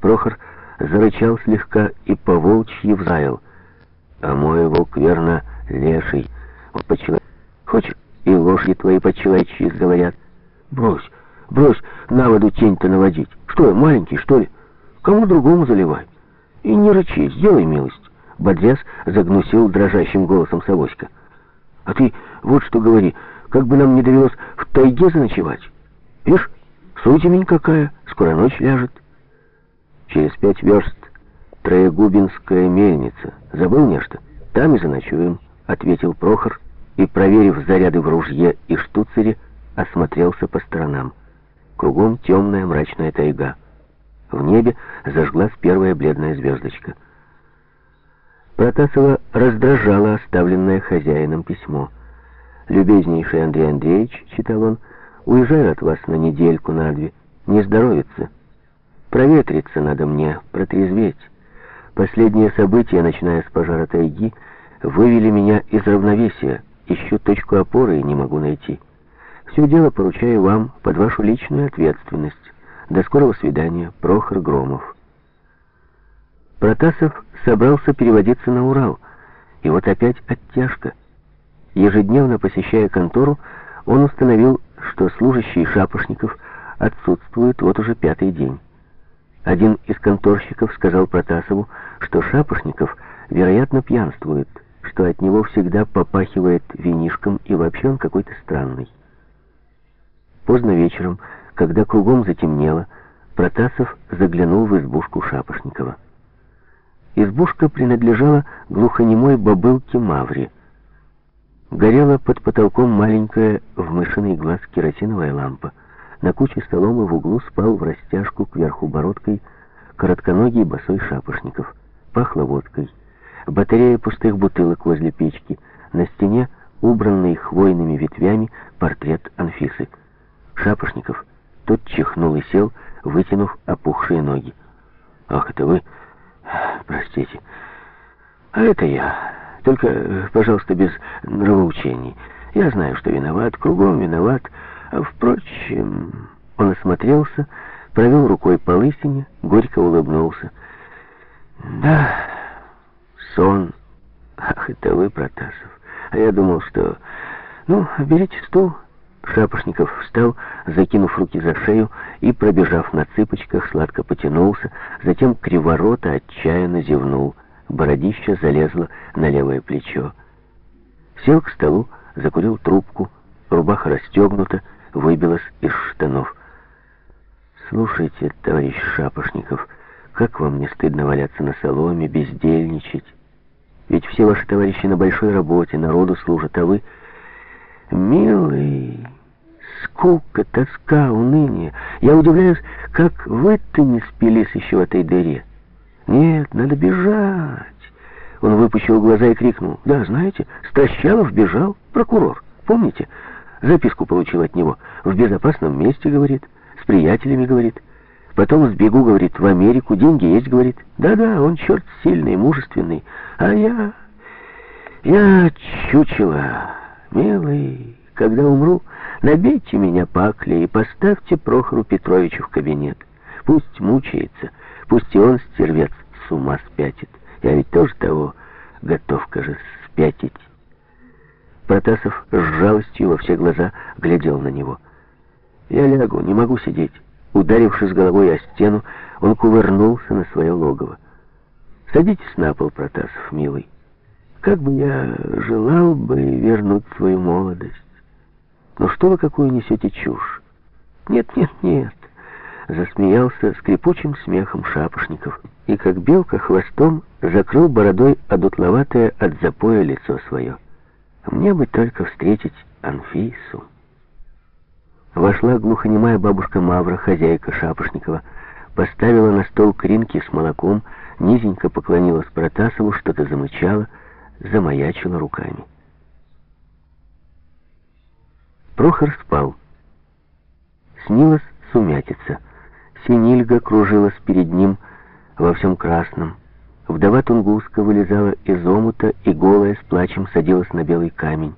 Прохор зарычал слегка и поволчьи взаял. А мой волк, верно, леший. Он почеловечь. Хочешь, и лошади твои по-человечьи говорят. Брось, брось, на воду тень-то наводить. Что, маленький, что ли? Кому другому заливай. И не рычи, сделай милость. Бодряс загнусил дрожащим голосом Савоська. А ты вот что говори, как бы нам не довелось в тайге заночевать. Видишь, сутемень какая, скоро ночь ляжет. Через пять верст Троегубинская мельница. Забыл нечто? Там и заночуем, ответил Прохор и, проверив заряды в ружье и штуцере, осмотрелся по сторонам. Кругом темная мрачная тайга. В небе зажглась первая бледная звездочка. Протасова раздражало оставленное хозяином письмо. «Любезнейший Андрей Андреевич», — читал он, — «уезжаю от вас на недельку, на две. Не здоровится. Проветриться надо мне, протрезветь. Последние события, начиная с пожара тайги, вывели меня из равновесия. Ищу точку опоры и не могу найти. Все дело поручаю вам под вашу личную ответственность. До скорого свидания, Прохор Громов. Протасов собрался переводиться на Урал, и вот опять оттяжка. Ежедневно посещая контору, он установил, что служащий Шапошников отсутствует вот уже пятый день. Один из конторщиков сказал Протасову, что Шапошников, вероятно, пьянствует, что от него всегда попахивает винишком и вообще он какой-то странный. Поздно вечером, когда кругом затемнело, Протасов заглянул в избушку Шапошникова. Избушка принадлежала глухонемой бобылке Мавре. Горела под потолком маленькая в мышиный глаз керосиновая лампа. На куче соломы в углу спал в растяжку кверху бородкой коротконогий босой шапошников. Пахло водкой. Батарея пустых бутылок возле печки. На стене, убранный хвойными ветвями, портрет Анфисы. Шапошников. Тот чихнул и сел, вытянув опухшие ноги. «Ах, это вы...» Простите. А это я. Только, пожалуйста, без нравоучений. Я знаю, что виноват, кругом виноват. А, впрочем, он осмотрелся, провел рукой по лысине, горько улыбнулся. Да, сон. Ах, это вы, Протасов. А я думал, что... Ну, берите стул. Шапошников встал, закинув руки за шею и, пробежав на цыпочках, сладко потянулся, затем криворота отчаянно зевнул. Бородище залезло на левое плечо. Сел к столу, закурил трубку, рубаха расстегнута, выбилась из штанов. «Слушайте, товарищ Шапошников, как вам не стыдно валяться на соломе, бездельничать? Ведь все ваши товарищи на большой работе, народу служат, а вы...» «Милый...» Скука, тоска, уныние. Я удивляюсь, как вы-то не спились еще в этой дыре. Нет, надо бежать. Он выпучил глаза и крикнул. Да, знаете, Стращалов бежал, прокурор. Помните? Записку получил от него. В безопасном месте, говорит. С приятелями, говорит. Потом сбегу, говорит, в Америку. Деньги есть, говорит. Да-да, он черт сильный, мужественный. А я... Я чучело, милый... Когда умру, набейте меня пакли и поставьте Прохору Петровичу в кабинет. Пусть мучается, пусть и он, стервец, с ума спятит. Я ведь тоже того готов, кажется, спятить. Протасов с жалостью во все глаза глядел на него. «Я лягу, не могу сидеть». Ударившись головой о стену, он кувырнулся на свое логово. «Садитесь на пол, Протасов, милый. Как бы я желал бы вернуть свою молодость». «Ну что вы какую несете чушь?» «Нет, нет, нет», — засмеялся скрипучим смехом Шапошников и, как белка хвостом, закрыл бородой одутловатое от запоя лицо свое. «Мне бы только встретить Анфису». Вошла глухонемая бабушка Мавра, хозяйка Шапошникова, поставила на стол кринки с молоком, низенько поклонилась Протасову, что-то замычала, замаячила руками. Прохор спал. Снилась сумятица. Синильга кружилась перед ним во всем красном. Вдова Тунгуска вылезала из омута и голая с плачем садилась на белый камень.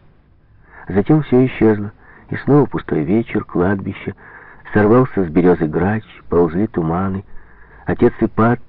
Затем все исчезло, и снова пустой вечер, кладбище. Сорвался с березы грач, ползли туманы. Отец Ипат